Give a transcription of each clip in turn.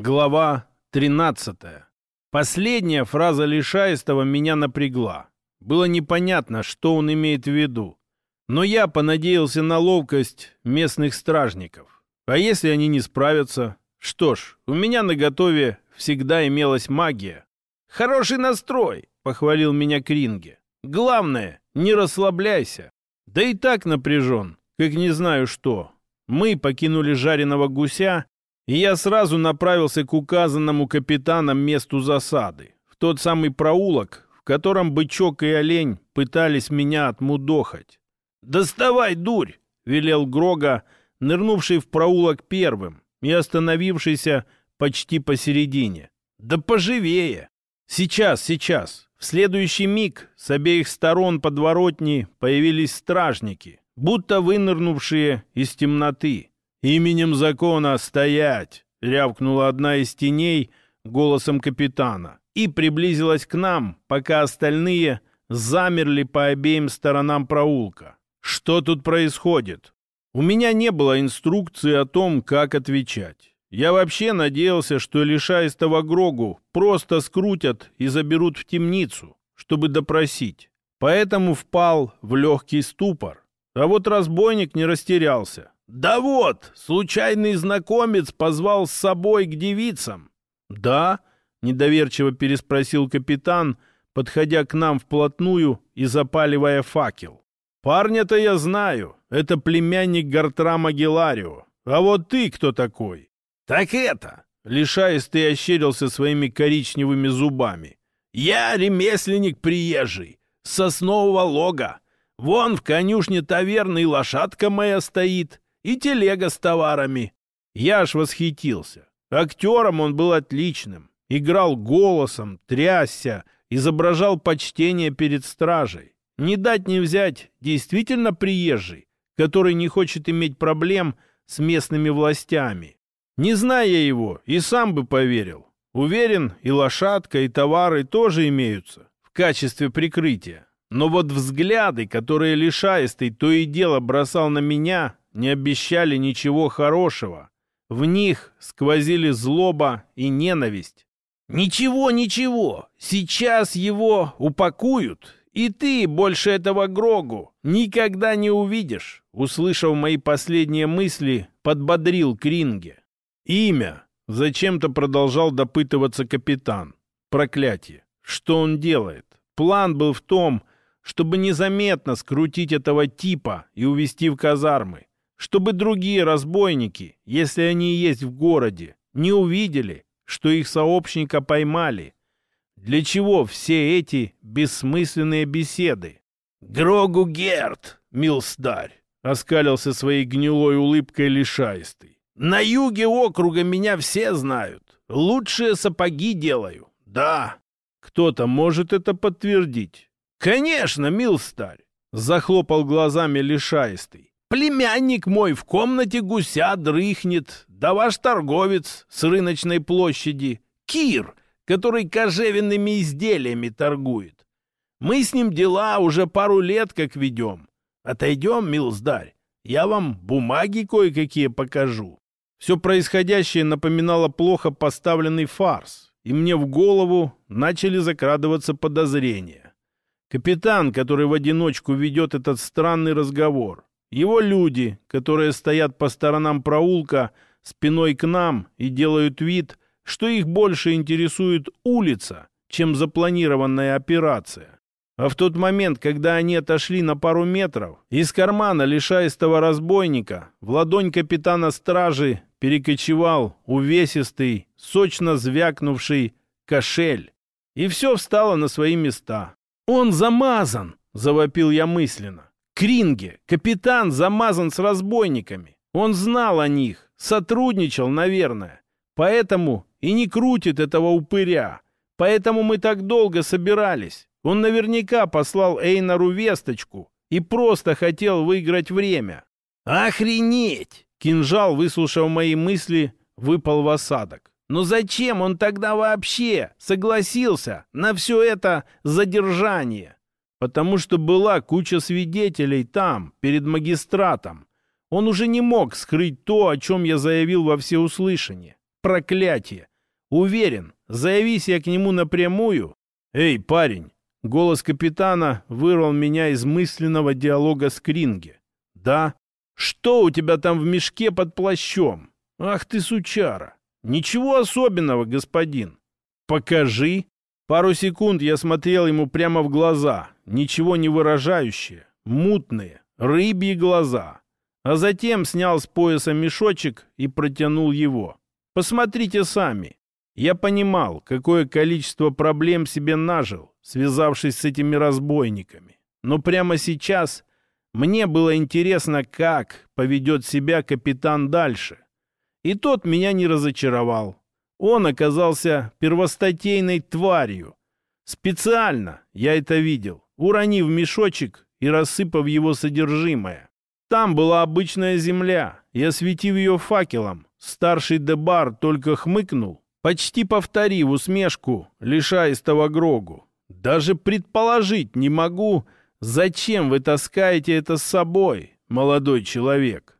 Глава 13. Последняя фраза Лишаистого меня напрягла. Было непонятно, что он имеет в виду. Но я понадеялся на ловкость местных стражников. А если они не справятся? Что ж, у меня на готове всегда имелась магия. «Хороший настрой!» — похвалил меня Кринге. «Главное, не расслабляйся. Да и так напряжен, как не знаю что. Мы покинули жареного гуся и я сразу направился к указанному капитаном месту засады, в тот самый проулок, в котором бычок и олень пытались меня отмудохать. «Доставай, дурь!» — велел Грога, нырнувший в проулок первым и остановившийся почти посередине. «Да поживее!» «Сейчас, сейчас!» В следующий миг с обеих сторон подворотни появились стражники, будто вынырнувшие из темноты. «Именем закона стоять!» — рявкнула одна из теней голосом капитана и приблизилась к нам, пока остальные замерли по обеим сторонам проулка. «Что тут происходит?» У меня не было инструкции о том, как отвечать. Я вообще надеялся, что лишаистого Грогу просто скрутят и заберут в темницу, чтобы допросить. Поэтому впал в легкий ступор. А вот разбойник не растерялся. «Да вот, случайный знакомец позвал с собой к девицам». «Да?» — недоверчиво переспросил капитан, подходя к нам вплотную и запаливая факел. «Парня-то я знаю. Это племянник Гартрама Геларио. А вот ты кто такой?» «Так это!» — лишаистый ощерился своими коричневыми зубами. «Я ремесленник приезжий, соснового лога. Вон в конюшне таверны лошадка моя стоит» и телега с товарами. Я аж восхитился. Актером он был отличным. Играл голосом, трясся, изображал почтение перед стражей. Не дать не взять, действительно приезжий, который не хочет иметь проблем с местными властями. Не зная его, и сам бы поверил. Уверен, и лошадка, и товары тоже имеются в качестве прикрытия. Но вот взгляды, которые лишаистый то и дело бросал на меня, не обещали ничего хорошего. В них сквозили злоба и ненависть. «Ничего, ничего, сейчас его упакуют, и ты больше этого Грогу никогда не увидишь», услышав мои последние мысли, подбодрил Кринге. «Имя?» — зачем-то продолжал допытываться капитан. «Проклятие! Что он делает? План был в том, чтобы незаметно скрутить этого типа и увести в казармы чтобы другие разбойники, если они есть в городе, не увидели, что их сообщника поймали. Для чего все эти бессмысленные беседы? «Грогу Герт, милстарь!» — оскалился своей гнилой улыбкой лишаистый. «На юге округа меня все знают. Лучшие сапоги делаю. Да. Кто-то может это подтвердить?» «Конечно, милстарь!» — захлопал глазами лишаистый. Племянник мой в комнате гуся дрыхнет, да ваш торговец с рыночной площади, Кир, который кожевенными изделиями торгует. Мы с ним дела уже пару лет как ведем. Отойдем, милздарь, я вам бумаги кое-какие покажу. Все происходящее напоминало плохо поставленный фарс, и мне в голову начали закрадываться подозрения. Капитан, который в одиночку ведет этот странный разговор, его люди, которые стоят по сторонам проулка спиной к нам и делают вид, что их больше интересует улица, чем запланированная операция. А в тот момент, когда они отошли на пару метров, из кармана лишаистого разбойника в ладонь капитана стражи перекочевал увесистый, сочно звякнувший кошель. И все встало на свои места. «Он замазан!» — завопил я мысленно. Кринге, капитан замазан с разбойниками. Он знал о них, сотрудничал, наверное. Поэтому и не крутит этого упыря. Поэтому мы так долго собирались. Он наверняка послал Эйнару весточку и просто хотел выиграть время. «Охренеть!» Кинжал, выслушав мои мысли, выпал в осадок. Но зачем он тогда вообще согласился на все это задержание? Потому что была куча свидетелей там, перед магистратом. Он уже не мог скрыть то, о чем я заявил во всеуслышание. Проклятие! Уверен, заявись я к нему напрямую. Эй, парень! Голос капитана вырвал меня из мысленного диалога с Кринге. Да? Что у тебя там в мешке под плащом? Ах ты, сучара! Ничего особенного, господин. Покажи. Пару секунд я смотрел ему прямо в глаза, ничего не выражающие, мутные, рыбьи глаза. А затем снял с пояса мешочек и протянул его. Посмотрите сами. Я понимал, какое количество проблем себе нажил, связавшись с этими разбойниками. Но прямо сейчас мне было интересно, как поведет себя капитан дальше. И тот меня не разочаровал. Он оказался первостатейной тварью. Специально, я это видел, уронив мешочек и рассыпав его содержимое. Там была обычная земля, и осветив ее факелом, старший Дебар только хмыкнул, почти повторив усмешку, лишаясь того Грогу. «Даже предположить не могу, зачем вы таскаете это с собой, молодой человек».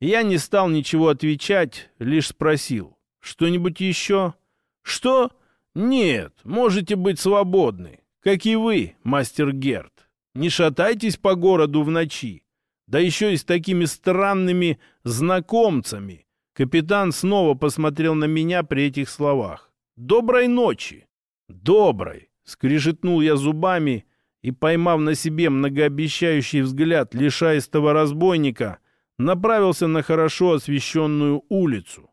Я не стал ничего отвечать, лишь спросил. Что-нибудь еще? Что? Нет, можете быть свободны, как и вы, мастер Герт. Не шатайтесь по городу в ночи. Да еще и с такими странными знакомцами. Капитан снова посмотрел на меня при этих словах. «Доброй ночи!» «Доброй!» — скрижетнул я зубами и, поймав на себе многообещающий взгляд лишаистого разбойника, направился на хорошо освещенную улицу.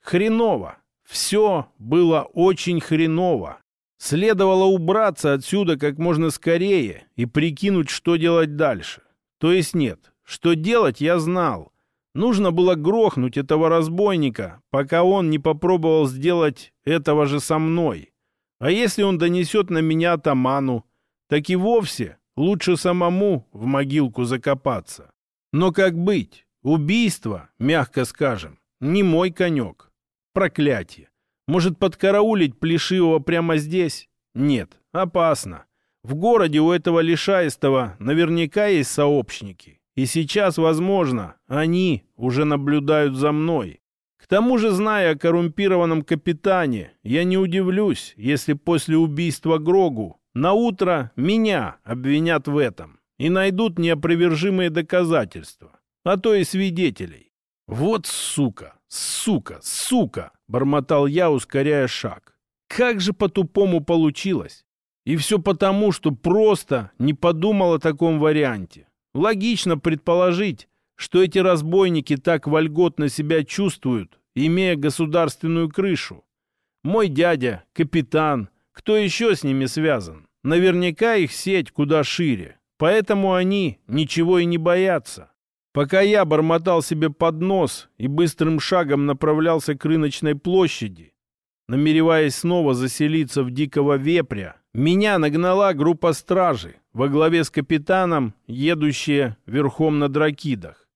Хреново. Все было очень хреново. Следовало убраться отсюда как можно скорее и прикинуть, что делать дальше. То есть нет, что делать я знал. Нужно было грохнуть этого разбойника, пока он не попробовал сделать этого же со мной. А если он донесет на меня атаману, так и вовсе лучше самому в могилку закопаться. Но как быть? Убийство, мягко скажем, не мой конек. Проклятие! Может, подкараулить Плешивого прямо здесь? Нет, опасно. В городе у этого лишаистого наверняка есть сообщники. И сейчас, возможно, они уже наблюдают за мной. К тому же, зная о коррумпированном капитане, я не удивлюсь, если после убийства Грогу на утро меня обвинят в этом и найдут неопровержимые доказательства, а то и свидетелей. Вот сука! «Сука! Сука!» — бормотал я, ускоряя шаг. «Как же по-тупому получилось!» И все потому, что просто не подумал о таком варианте. Логично предположить, что эти разбойники так вольготно себя чувствуют, имея государственную крышу. Мой дядя, капитан, кто еще с ними связан? Наверняка их сеть куда шире, поэтому они ничего и не боятся. Пока я бормотал себе под нос и быстрым шагом направлялся к рыночной площади, намереваясь снова заселиться в дикого вепря, меня нагнала группа стражи во главе с капитаном, едущие верхом на дракидах.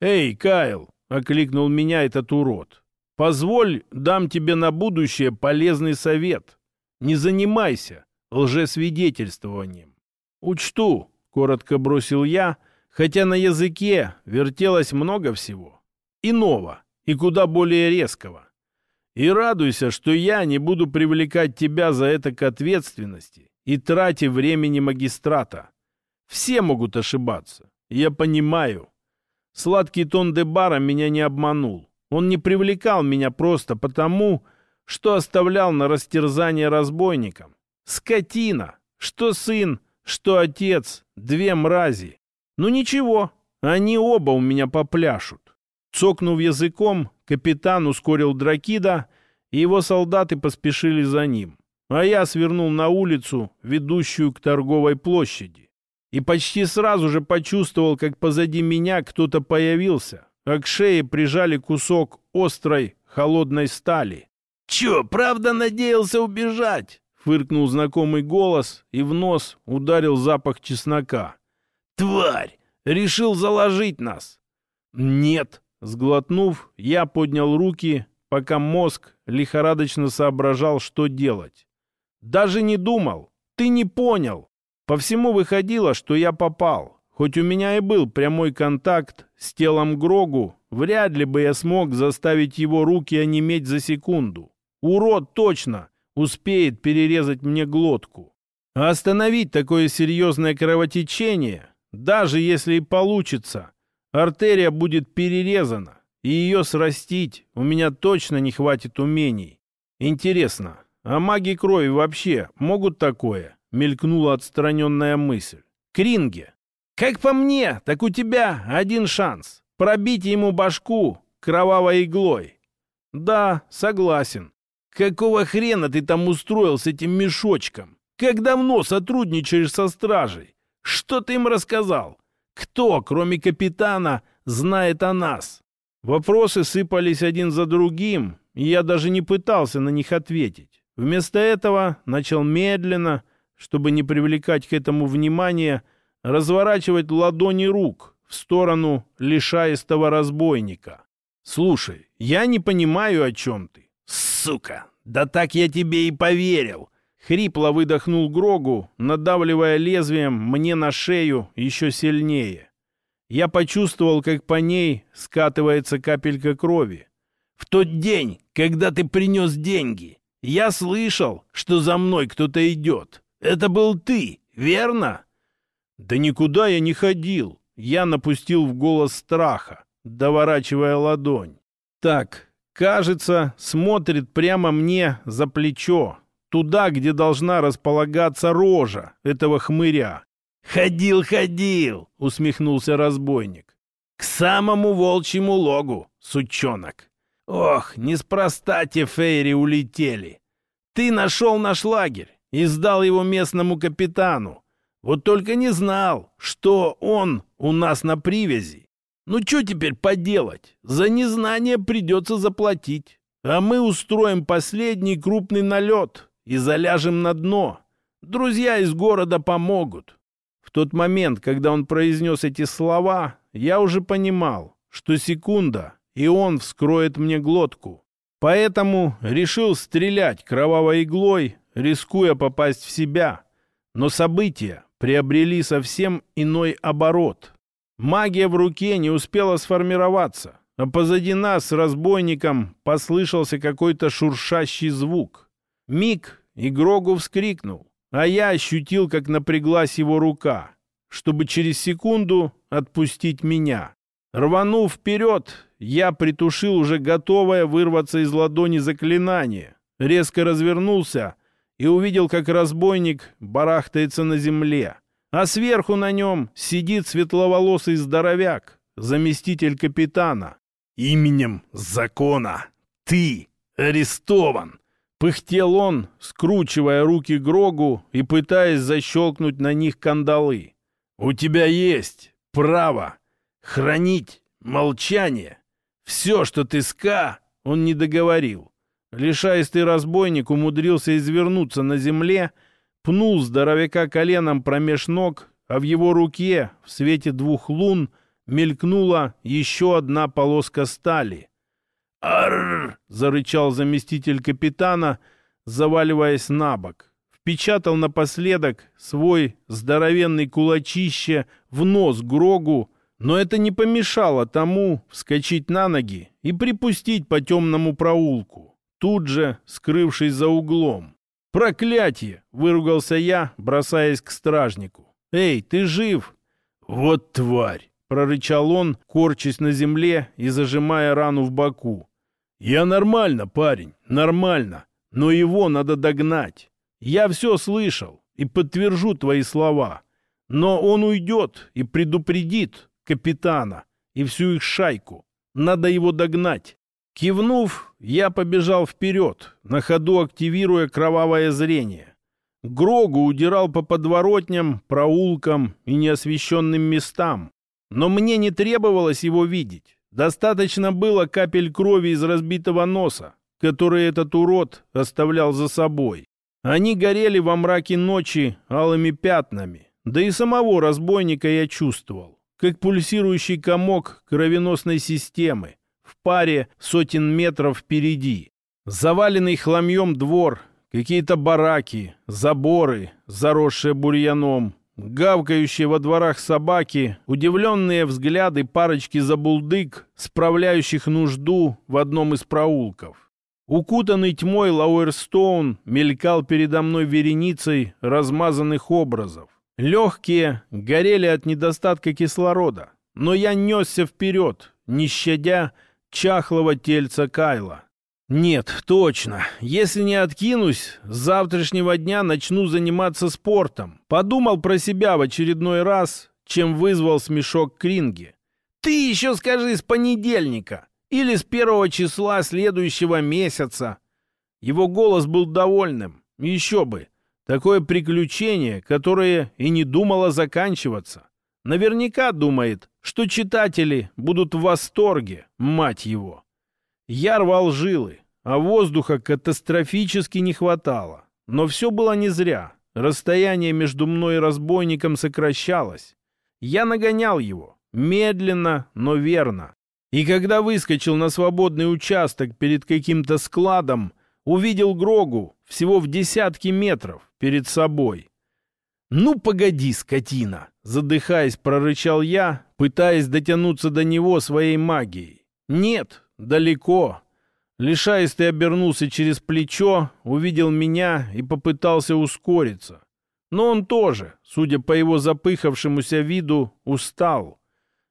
«Эй, Кайл!» — окликнул меня этот урод. «Позволь, дам тебе на будущее полезный совет. Не занимайся лжесвидетельствованием». «Учту», — коротко бросил я, — хотя на языке вертелось много всего. Иного и куда более резкого. И радуйся, что я не буду привлекать тебя за это к ответственности и трати времени магистрата. Все могут ошибаться. Я понимаю. Сладкий тон Дебара меня не обманул. Он не привлекал меня просто потому, что оставлял на растерзание разбойникам. Скотина! Что сын, что отец, две мрази. Ну ничего, они оба у меня попляшут. Цокнув языком, капитан ускорил дракида, и его солдаты поспешили за ним. А я свернул на улицу, ведущую к торговой площади. И почти сразу же почувствовал, как позади меня кто-то появился, а к шее прижали кусок острой, холодной стали. «Чё, правда надеялся убежать?» — фыркнул знакомый голос, и в нос ударил запах чеснока. Тварь! Решил заложить нас!» «Нет!» — сглотнув, я поднял руки, пока мозг лихорадочно соображал, что делать. «Даже не думал! Ты не понял!» По всему выходило, что я попал. Хоть у меня и был прямой контакт с телом Грогу, вряд ли бы я смог заставить его руки онеметь за секунду. Урод точно успеет перерезать мне глотку. А остановить такое серьезное кровотечение, даже если и получится, артерия будет перерезана, и ее срастить у меня точно не хватит умений. Интересно, а маги крови вообще могут такое? Мелькнула отстраненная мысль. Кринге, как по мне, так у тебя один шанс. Пробить ему башку кровавой иглой. Да, согласен. Какого хрена ты там устроил с этим мешочком? Как давно сотрудничаешь со стражей? Что ты им рассказал? Кто, кроме капитана, знает о нас? Вопросы сыпались один за другим, и я даже не пытался на них ответить. Вместо этого начал медленно, чтобы не привлекать к этому внимания, разворачивать ладони рук в сторону лишаистого разбойника. «Слушай, я не понимаю, о чем ты». «Сука! Да так я тебе и поверил!» Хрипло выдохнул Грогу, надавливая лезвием мне на шею еще сильнее. Я почувствовал, как по ней скатывается капелька крови. «В тот день, когда ты принес деньги, я слышал, что за мной кто-то идет. Это был ты, верно?» «Да никуда я не ходил!» Я напустил в голос страха, доворачивая ладонь. «Так, кажется, смотрит прямо мне за плечо, туда, где должна располагаться рожа этого хмыря. «Ходил, ходил!» — усмехнулся разбойник. «К самому волчьему логу, сучонок! Ох, неспроста те фейри улетели! Ты нашел наш лагерь и сдал его местному капитану, вот только не знал, что он у нас на привязи. Ну что теперь поделать? За незнание придется заплатить. А мы устроим последний крупный налет и заляжем на дно. Друзья из города помогут. В тот момент, когда он произнес эти слова, я уже понимал, что секунда, и он вскроет мне глотку. Поэтому решил стрелять кровавой иглой, рискуя попасть в себя. Но события приобрели совсем иной оборот. Магия в руке не успела сформироваться, а позади нас с разбойником послышался какой-то шуршащий звук. Миг, и Грогу вскрикнул, а я ощутил, как напряглась его рука, чтобы через секунду отпустить меня. Рванув вперед, я притушил уже готовое вырваться из ладони заклинание, резко развернулся — и увидел, как разбойник барахтается на земле, а сверху на нем сидит светловолосый здоровяк, заместитель капитана. «Именем закона ты арестован!» Пыхтел он, скручивая руки Грогу и пытаясь защелкнуть на них кандалы. «У тебя есть право хранить молчание. Все, что ты ска...» Он не договорил. Лишайстый разбойник умудрился извернуться на земле, пнул здоровяка коленом промеж ног, а в его руке, в свете двух лун, мелькнула еще одна полоска стали. «Арррр!» — зарычал заместитель капитана, заваливаясь на бок. Впечатал напоследок свой здоровенный кулачище в нос Грогу, но это не помешало тому вскочить на ноги и припустить по темному проулку тут же скрывшись за углом. «Проклятие!» — выругался я, бросаясь к стражнику. «Эй, ты жив?» «Вот тварь!» — прорычал он, корчась на земле и зажимая рану в боку. «Я нормально, парень, нормально, но его надо догнать. Я все слышал и подтвержу твои слова. Но он уйдет и предупредит капитана и всю их шайку. Надо его догнать. Кивнув, я побежал вперед, на ходу активируя кровавое зрение. Грогу удирал по подворотням, проулкам и неосвещенным местам. Но мне не требовалось его видеть. Достаточно было капель крови из разбитого носа, который этот урод оставлял за собой. Они горели во мраке ночи алыми пятнами. Да и самого разбойника я чувствовал, как пульсирующий комок кровеносной системы, в паре сотен метров впереди. Заваленный хламьем двор, какие-то бараки, заборы, заросшие бурьяном, гавкающие во дворах собаки, удивленные взгляды парочки забулдык, справляющих нужду в одном из проулков. Укутанный тьмой Лауэрстоун мелькал передо мной вереницей размазанных образов. Легкие горели от недостатка кислорода, но я несся вперед, не щадя чахлого тельца Кайла. Нет, точно. Если не откинусь, с завтрашнего дня начну заниматься спортом. Подумал про себя в очередной раз, чем вызвал смешок Кринги. Ты еще скажи с понедельника или с первого числа следующего месяца. Его голос был довольным. Еще бы. Такое приключение, которое и не думало заканчиваться. Наверняка думает, что читатели будут в восторге, мать его. Я рвал жилы, а воздуха катастрофически не хватало. Но все было не зря. Расстояние между мной и разбойником сокращалось. Я нагонял его. Медленно, но верно. И когда выскочил на свободный участок перед каким-то складом, увидел Грогу всего в десятки метров перед собой. «Ну, погоди, скотина!» Задыхаясь, прорычал я, пытаясь дотянуться до него своей магией. «Нет, далеко». Лишаистый обернулся через плечо, увидел меня и попытался ускориться. Но он тоже, судя по его запыхавшемуся виду, устал.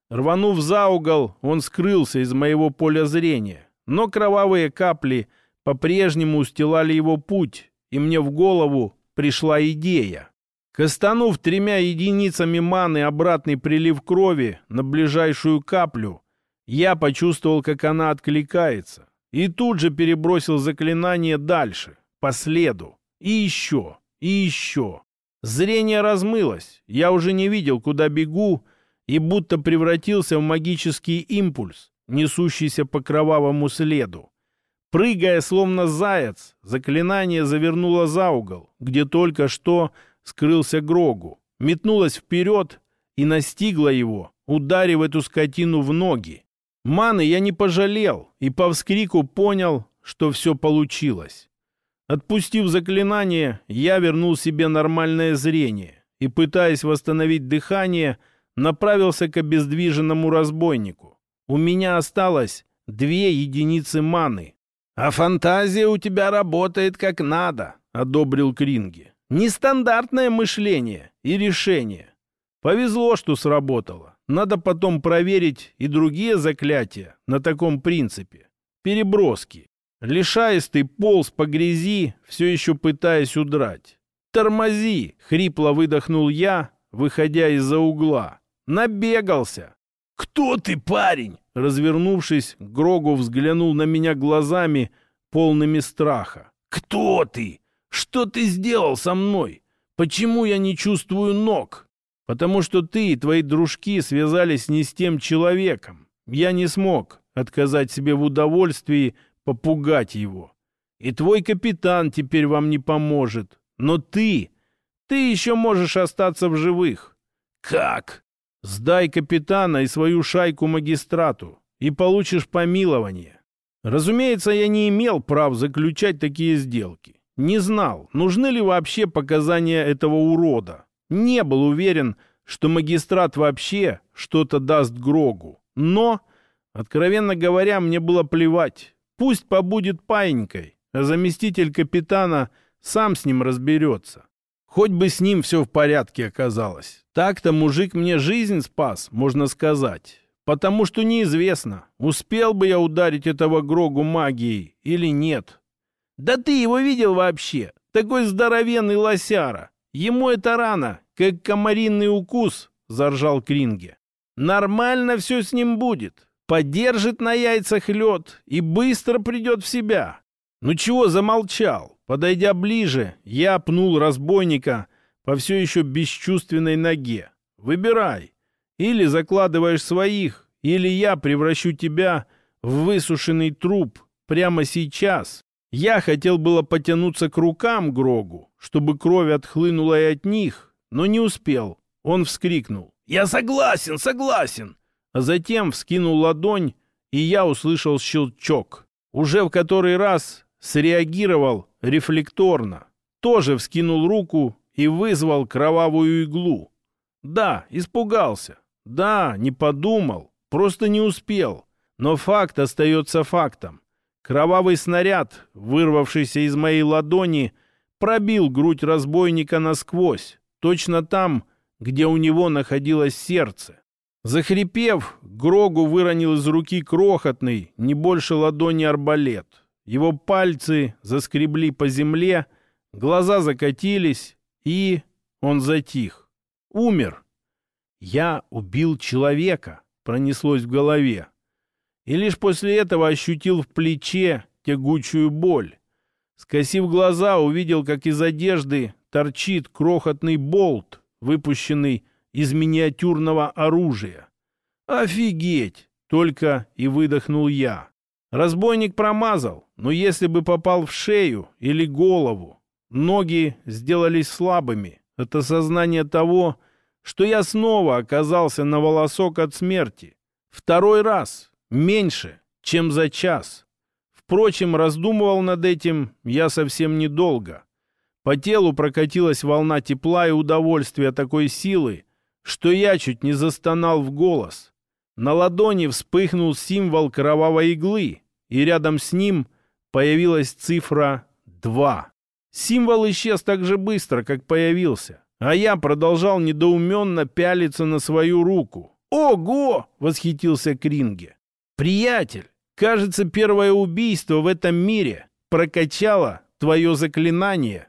Рванув за угол, он скрылся из моего поля зрения, но кровавые капли по-прежнему устилали его путь, и мне в голову пришла идея. Кастанув тремя единицами маны обратный прилив крови на ближайшую каплю, я почувствовал, как она откликается, и тут же перебросил заклинание дальше, по следу, и еще, и еще. Зрение размылось, я уже не видел, куда бегу, и будто превратился в магический импульс, несущийся по кровавому следу. Прыгая, словно заяц, заклинание завернуло за угол, где только что скрылся Грогу, метнулось вперед и настигло его, ударив эту скотину в ноги. Маны я не пожалел и по вскрику понял, что все получилось. Отпустив заклинание, я вернул себе нормальное зрение и, пытаясь восстановить дыхание, направился к обездвиженному разбойнику. У меня осталось две единицы маны. «А фантазия у тебя работает как надо», — одобрил Кринги. «Нестандартное мышление и решение. Повезло, что сработало. Надо потом проверить и другие заклятия на таком принципе. Переброски. Лишаистый полз по грязи, все еще пытаясь удрать. «Тормози!» — хрипло выдохнул я, выходя из-за угла. Набегался. «Кто ты, парень?» Развернувшись, Грогу взглянул на меня глазами, полными страха. «Кто ты? Что ты сделал со мной? Почему я не чувствую ног?» «Потому что ты и твои дружки связались не с тем человеком. Я не смог отказать себе в удовольствии попугать его. И твой капитан теперь вам не поможет. Но ты, ты еще можешь остаться в живых». «Как?» Сдай капитана и свою шайку магистрату, и получишь помилование. Разумеется, я не имел прав заключать такие сделки. Не знал, нужны ли вообще показания этого урода. Не был уверен, что магистрат вообще что-то даст Грогу. Но, откровенно говоря, мне было плевать. Пусть побудет паинькой, а заместитель капитана сам с ним разберется. Хоть бы с ним все в порядке оказалось. Так-то мужик мне жизнь спас, можно сказать. Потому что неизвестно, успел бы я ударить этого Грогу магией или нет. Да ты его видел вообще? Такой здоровенный лосяра. Ему это рано, как комаринный укус, заржал Кринге. Нормально все с ним будет. Подержит на яйцах лед и быстро придет в себя. Ну чего замолчал? Подойдя ближе, я пнул разбойника по все еще бесчувственной ноге. «Выбирай. Или закладываешь своих, или я превращу тебя в высушенный труп прямо сейчас». Я хотел было потянуться к рукам Грогу, чтобы кровь отхлынула и от них, но не успел. Он вскрикнул. «Я согласен, согласен!» А затем вскинул ладонь, и я услышал щелчок. Уже в который раз среагировал рефлекторно. Тоже вскинул руку и вызвал кровавую иглу. Да, испугался. Да, не подумал. Просто не успел. Но факт остается фактом. Кровавый снаряд, вырвавшийся из моей ладони, пробил грудь разбойника насквозь, точно там, где у него находилось сердце. Захрипев, Грогу выронил из руки крохотный, не больше ладони арбалет. Его пальцы заскребли по земле, глаза закатились, и он затих. Умер. «Я убил человека», — пронеслось в голове. И лишь после этого ощутил в плече тягучую боль. Скосив глаза, увидел, как из одежды торчит крохотный болт, выпущенный из миниатюрного оружия. «Офигеть!» — только и выдохнул я. Разбойник промазал, но если бы попал в шею или голову, ноги сделались слабыми от осознания того, что я снова оказался на волосок от смерти. Второй раз, меньше, чем за час. Впрочем, раздумывал над этим я совсем недолго. По телу прокатилась волна тепла и удовольствия такой силы, что я чуть не застонал в голос. На ладони вспыхнул символ кровавой иглы, и рядом с ним появилась цифра 2. Символ исчез так же быстро, как появился, а я продолжал недоуменно пялиться на свою руку. «Ого!» — восхитился Кринге. «Приятель, кажется, первое убийство в этом мире прокачало твое заклинание».